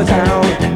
of town.